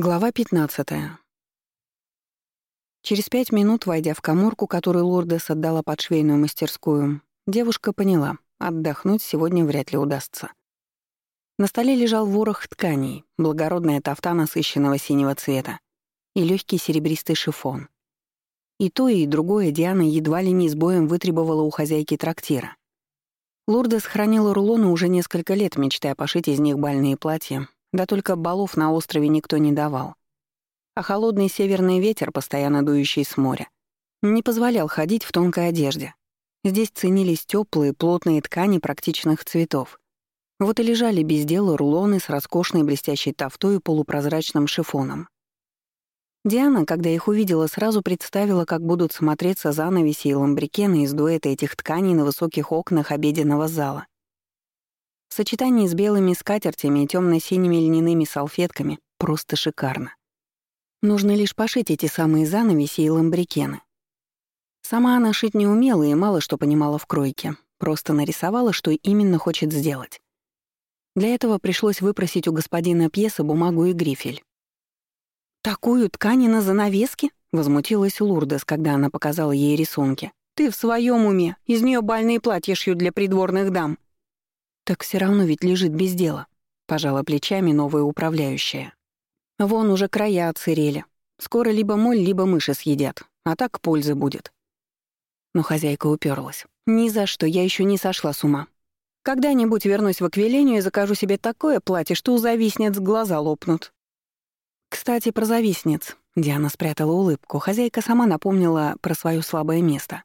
Глава 15. Через пять минут, войдя в коморку, которую Лордес отдала под швейную мастерскую, девушка поняла, отдохнуть сегодня вряд ли удастся. На столе лежал ворох тканей, благородная тафта насыщенного синего цвета и легкий серебристый шифон. И то, и другое Диана едва ли не с боем вытребовала у хозяйки трактира. Лордес хранила рулоны уже несколько лет, мечтая пошить из них бальные платья, да только балов на острове никто не давал. А холодный северный ветер, постоянно дующий с моря, не позволял ходить в тонкой одежде. Здесь ценились теплые, плотные ткани практичных цветов. Вот и лежали без дела рулоны с роскошной блестящей тафтой и полупрозрачным шифоном. Диана, когда их увидела, сразу представила, как будут смотреться занавеси и ламбрикены из дуэта этих тканей на высоких окнах обеденного зала — сочетании с белыми скатертями и темно-синими льняными салфетками просто шикарно. Нужно лишь пошить эти самые занавеси и ламбрикены. Сама она шить не умела и мало что понимала в кройке, просто нарисовала, что именно хочет сделать. Для этого пришлось выпросить у господина пьесы бумагу и грифель. «Такую ткань на занавеске?» — возмутилась Лурдес, когда она показала ей рисунки. «Ты в своем уме? Из нее бальные платья шьют для придворных дам». «Так все равно ведь лежит без дела», — пожала плечами новая управляющая. «Вон уже края отсырели. Скоро либо моль, либо мыши съедят, а так пользы будет». Но хозяйка уперлась. «Ни за что, я еще не сошла с ума. Когда-нибудь вернусь в Аквилению и закажу себе такое платье, что у завистниц глаза лопнут». «Кстати, про завистниц», — Диана спрятала улыбку. Хозяйка сама напомнила про свое слабое место.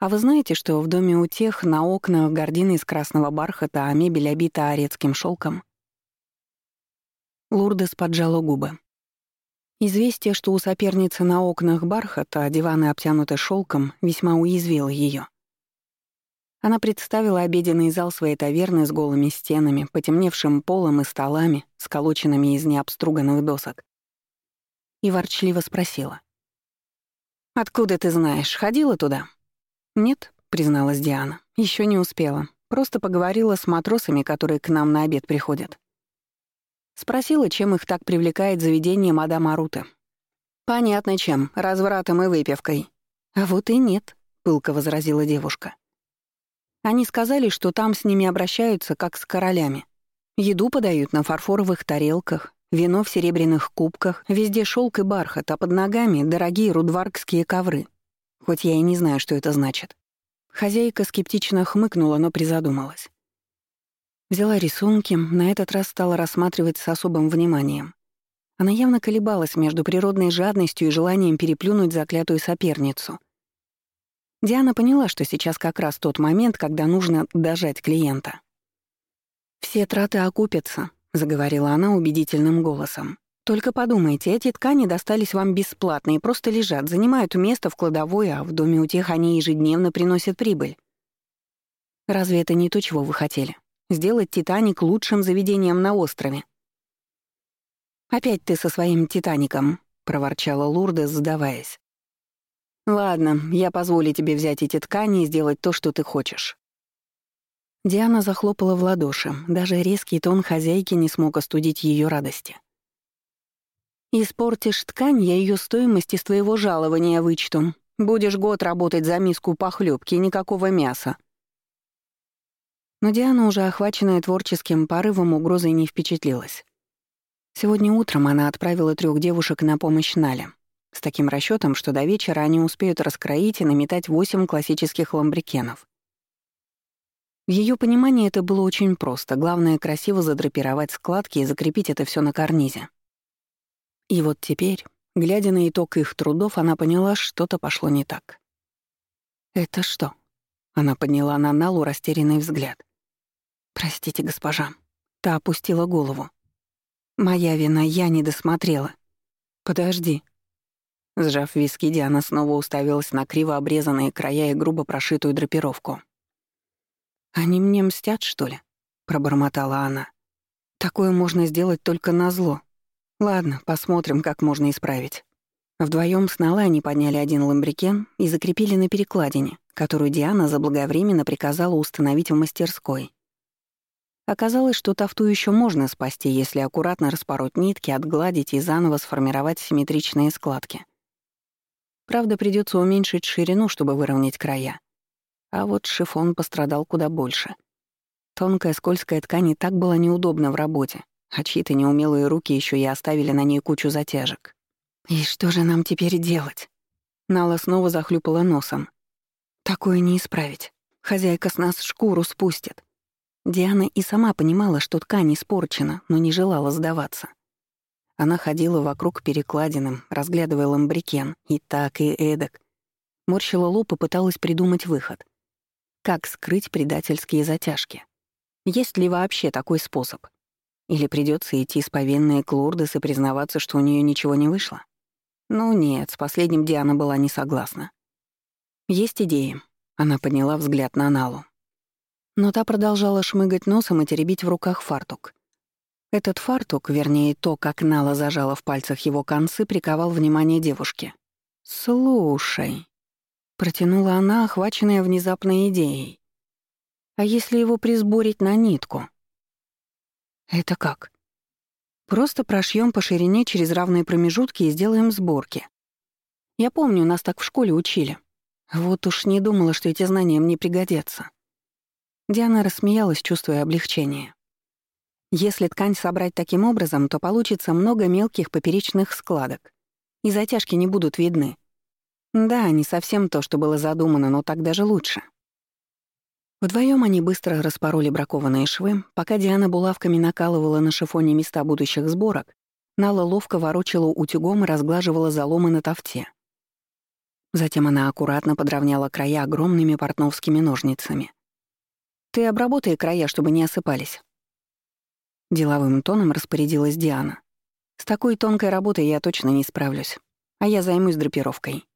А вы знаете, что в доме у тех на окнах гардины из красного бархата, а мебель обита арецким шелком? Лурдес поджала губы. Известие, что у соперницы на окнах бархата, а диваны обтянуты шелком, весьма уязвило ее. Она представила обеденный зал своей таверны с голыми стенами, потемневшим полом и столами, сколоченными из необструганных досок. И ворчливо спросила. «Откуда ты знаешь? Ходила туда?» «Нет», — призналась Диана, — «еще не успела. Просто поговорила с матросами, которые к нам на обед приходят. Спросила, чем их так привлекает заведение мадам Аруты. «Понятно чем, развратом и выпивкой». «А вот и нет», — пылко возразила девушка. «Они сказали, что там с ними обращаются, как с королями. Еду подают на фарфоровых тарелках, вино в серебряных кубках, везде шелк и бархат, а под ногами — дорогие рудваркские ковры хоть я и не знаю, что это значит. Хозяйка скептично хмыкнула, но призадумалась. Взяла рисунки, на этот раз стала рассматривать с особым вниманием. Она явно колебалась между природной жадностью и желанием переплюнуть заклятую соперницу. Диана поняла, что сейчас как раз тот момент, когда нужно дожать клиента. «Все траты окупятся», — заговорила она убедительным голосом. Только подумайте, эти ткани достались вам бесплатно и просто лежат, занимают место в кладовой, а в доме у тех они ежедневно приносят прибыль. Разве это не то, чего вы хотели? Сделать «Титаник» лучшим заведением на острове? «Опять ты со своим «Титаником», — проворчала Лурда, сдаваясь. «Ладно, я позволю тебе взять эти ткани и сделать то, что ты хочешь». Диана захлопала в ладоши. Даже резкий тон хозяйки не смог остудить ее радости. Испортишь ткань, я ее стоимость из твоего жалования вычту. Будешь год работать за миску похлебки, никакого мяса. Но Диана, уже охваченная творческим порывом, угрозой не впечатлилась. Сегодня утром она отправила трех девушек на помощь Нале, с таким расчетом, что до вечера они успеют раскроить и наметать восемь классических ламбрикенов. В ее понимании это было очень просто. Главное — красиво задрапировать складки и закрепить это все на карнизе. И вот теперь, глядя на итог их трудов, она поняла, что-то пошло не так. «Это что?» Она подняла на Налу растерянный взгляд. «Простите, госпожа». Та опустила голову. «Моя вина, я не досмотрела». «Подожди». Сжав виски, Диана снова уставилась на криво обрезанные края и грубо прошитую драпировку. «Они мне мстят, что ли?» — пробормотала она. «Такое можно сделать только на зло, Ладно, посмотрим, как можно исправить. Вдвоем с Нала они подняли один ламбрикен и закрепили на перекладине, которую Диана заблаговременно приказала установить в мастерской. Оказалось, что тафту еще можно спасти, если аккуратно распороть нитки, отгладить и заново сформировать симметричные складки. Правда, придется уменьшить ширину, чтобы выровнять края. А вот шифон пострадал куда больше. Тонкая скользкая ткань и так была неудобна в работе, а чьи-то неумелые руки еще и оставили на ней кучу затяжек. «И что же нам теперь делать?» Нала снова захлюпала носом. «Такое не исправить. Хозяйка с нас шкуру спустит. Диана и сама понимала, что ткань испорчена, но не желала сдаваться. Она ходила вокруг перекладинам, разглядывая ламбрикен, и так, и эдак. Морщила лоб и пыталась придумать выход. Как скрыть предательские затяжки? Есть ли вообще такой способ? Или придется идти с к Лурдес и признаваться, что у нее ничего не вышло? Ну нет, с последним Диана была не согласна. Есть идеи. Она подняла взгляд на Налу. Но та продолжала шмыгать носом и теребить в руках фартук. Этот фартук, вернее, то, как Нала зажала в пальцах его концы, приковал внимание девушки. «Слушай», — протянула она, охваченная внезапной идеей. «А если его присборить на нитку?» «Это как?» «Просто прошьем по ширине через равные промежутки и сделаем сборки. Я помню, нас так в школе учили. Вот уж не думала, что эти знания мне пригодятся». Диана рассмеялась, чувствуя облегчение. Если ткань собрать таким образом, то получится много мелких поперечных складок, и затяжки не будут видны. Да, не совсем то, что было задумано, но так даже лучше. Вдвоем они быстро распороли бракованные швы, пока Диана булавками накалывала на шифоне места будущих сборок, Нала ловко ворочала утюгом и разглаживала заломы на тофте. Затем она аккуратно подровняла края огромными портновскими ножницами. Ты обработай края, чтобы не осыпались. Деловым тоном распорядилась Диана. С такой тонкой работой я точно не справлюсь. А я займусь драпировкой.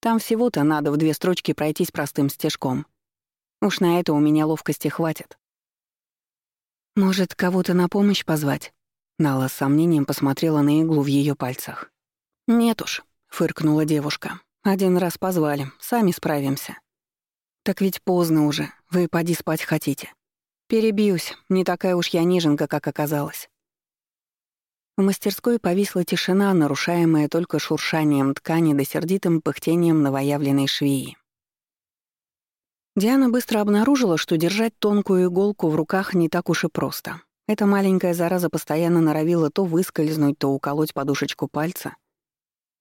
Там всего-то надо в две строчки пройтись простым стежком. Уж на это у меня ловкости хватит. Может, кого-то на помощь позвать? Нала с сомнением посмотрела на иглу в ее пальцах. «Нет уж», — фыркнула девушка. «Один раз позвали, сами справимся». «Так ведь поздно уже, вы поди спать хотите». «Перебьюсь, не такая уж я неженка, как оказалось». В мастерской повисла тишина, нарушаемая только шуршанием ткани да сердитым пыхтением новоявленной швеи. Диана быстро обнаружила, что держать тонкую иголку в руках не так уж и просто. Эта маленькая зараза постоянно норовила то выскользнуть, то уколоть подушечку пальца.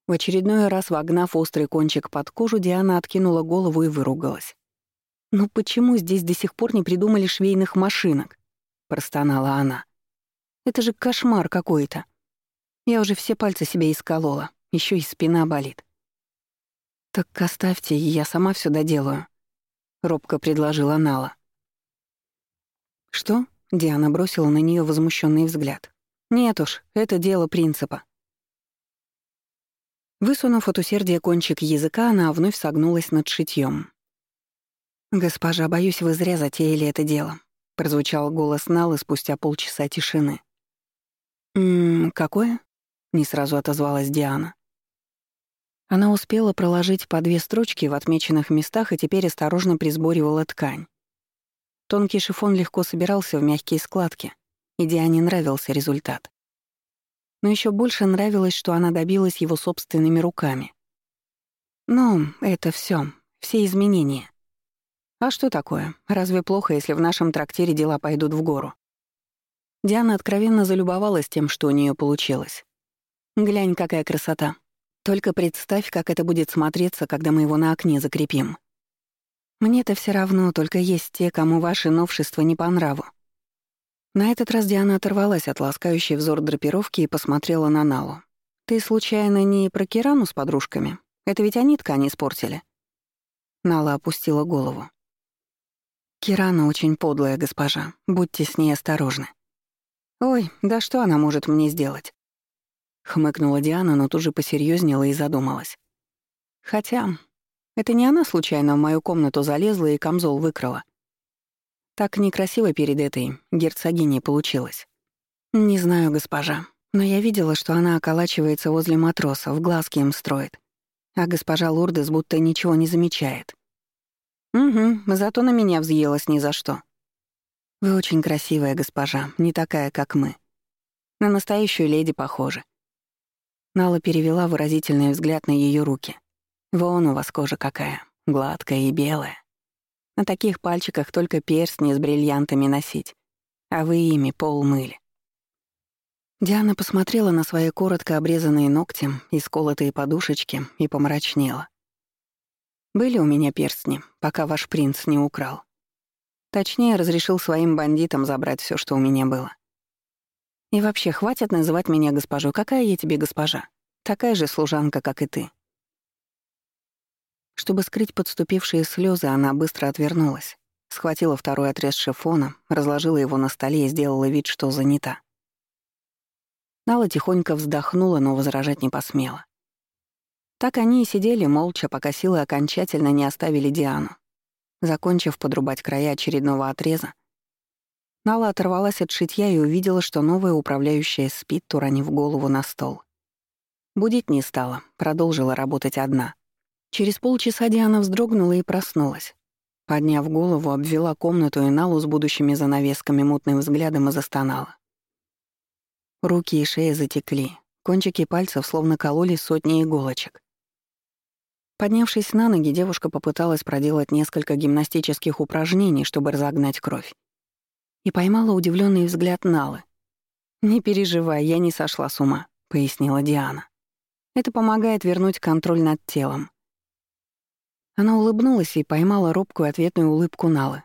В очередной раз, вогнав острый кончик под кожу, Диана откинула голову и выругалась. «Ну почему здесь до сих пор не придумали швейных машинок?» — простонала она. «Это же кошмар какой-то. Я уже все пальцы себе исколола, еще и спина болит». «Так оставьте, я сама все доделаю», — робко предложила Нала. «Что?» — Диана бросила на нее возмущенный взгляд. «Нет уж, это дело принципа». Высунув от усердия кончик языка, она вновь согнулась над шитьем. «Госпожа, боюсь, вы зря затеяли это дело», — прозвучал голос Налы спустя полчаса тишины. «Ммм, какое?» — не сразу отозвалась Диана. Она успела проложить по две строчки в отмеченных местах и теперь осторожно присборивала ткань. Тонкий шифон легко собирался в мягкие складки, и Диане нравился результат. Но еще больше нравилось, что она добилась его собственными руками. Ну, это все, все изменения. А что такое? Разве плохо, если в нашем трактире дела пойдут в гору? Диана откровенно залюбовалась тем, что у нее получилось. Глянь, какая красота. Только представь, как это будет смотреться, когда мы его на окне закрепим. Мне-то все равно, только есть те, кому ваши новшества не по нраву. На этот раз Диана оторвалась от ласкающей взор драпировки и посмотрела на Налу. «Ты случайно не про Кирану с подружками? Это ведь они ткань испортили?» Нала опустила голову. Кирана очень подлая госпожа, будьте с ней осторожны. Ой, да что она может мне сделать? Хмыкнула Диана, но тут же посерьезнела и задумалась. Хотя, это не она случайно в мою комнату залезла и камзол выкрала. Так некрасиво перед этой герцогиней получилось. Не знаю, госпожа, но я видела, что она околачивается возле матросов, глазки им строит. А госпожа Лурдес будто ничего не замечает. «Угу, зато на меня взъелась ни за что». «Вы очень красивая госпожа, не такая, как мы. На настоящую леди похожа». Нала перевела выразительный взгляд на ее руки. «Вон у вас кожа какая, гладкая и белая. На таких пальчиках только перстни с бриллиантами носить, а вы ими пол мыли». Диана посмотрела на свои коротко обрезанные ногти и сколотые подушечки и помрачнела. «Были у меня перстни, пока ваш принц не украл. Точнее, разрешил своим бандитам забрать все, что у меня было. И вообще, хватит называть меня госпожой. Какая я тебе госпожа? Такая же служанка, как и ты. Чтобы скрыть подступившие слезы, она быстро отвернулась, схватила второй отрез шифона, разложила его на столе и сделала вид, что занята. Нала тихонько вздохнула, но возражать не посмела. Так они и сидели молча, пока силы окончательно не оставили Диану. Закончив подрубать края очередного отреза, Нала оторвалась от шитья и увидела, что новая управляющая спит, уронив голову на стол. Будить не стала, продолжила работать одна. Через полчаса Диана вздрогнула и проснулась. Подняв голову, обвела комнату и Налу с будущими занавесками мутным взглядом и застонала. Руки и шея затекли, кончики пальцев словно кололи сотни иголочек. Поднявшись на ноги, девушка попыталась проделать несколько гимнастических упражнений, чтобы разогнать кровь. И поймала удивленный взгляд Налы. «Не переживай, я не сошла с ума», — пояснила Диана. «Это помогает вернуть контроль над телом». Она улыбнулась и поймала робкую ответную улыбку Налы.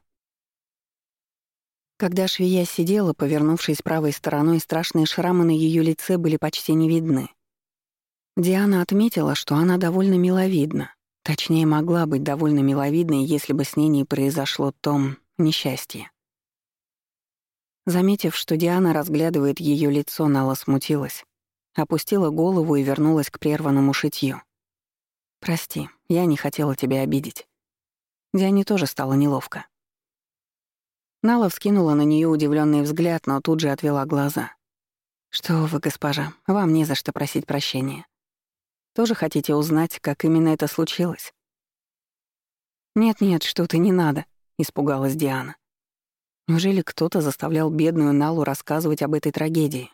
Когда швея сидела, повернувшись правой стороной, страшные шрамы на ее лице были почти не видны. Диана отметила, что она довольно миловидна. Точнее, могла быть довольно миловидной, если бы с ней не произошло том несчастье. Заметив, что Диана разглядывает ее лицо, Нала смутилась, опустила голову и вернулась к прерванному шитью. «Прости, я не хотела тебя обидеть». Диане тоже стало неловко. Нала вскинула на нее удивленный взгляд, но тут же отвела глаза. «Что вы, госпожа, вам не за что просить прощения. Тоже хотите узнать, как именно это случилось?» «Нет-нет, что-то не надо», — испугалась Диана. Неужели кто-то заставлял бедную Налу рассказывать об этой трагедии?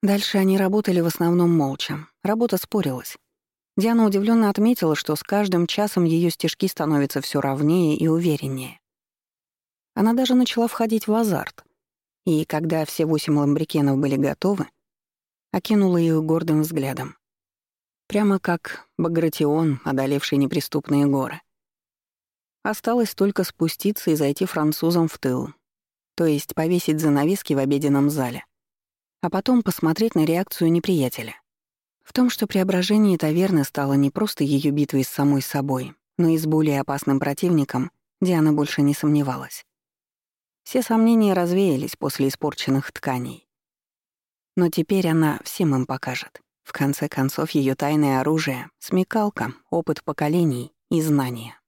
Дальше они работали в основном молча. Работа спорилась. Диана удивленно отметила, что с каждым часом ее стежки становятся все ровнее и увереннее. Она даже начала входить в азарт. И когда все восемь ламбрикенов были готовы, окинула их гордым взглядом. Прямо как Багратион, одолевший неприступные горы. Осталось только спуститься и зайти французам в тыл, то есть повесить занавески в обеденном зале, а потом посмотреть на реакцию неприятеля. В том, что преображение таверны стало не просто ее битвой с самой собой, но и с более опасным противником, Диана больше не сомневалась. Все сомнения развеялись после испорченных тканей. Но теперь она всем им покажет. В конце концов, ее тайное оружие — смекалка, опыт поколений и знания.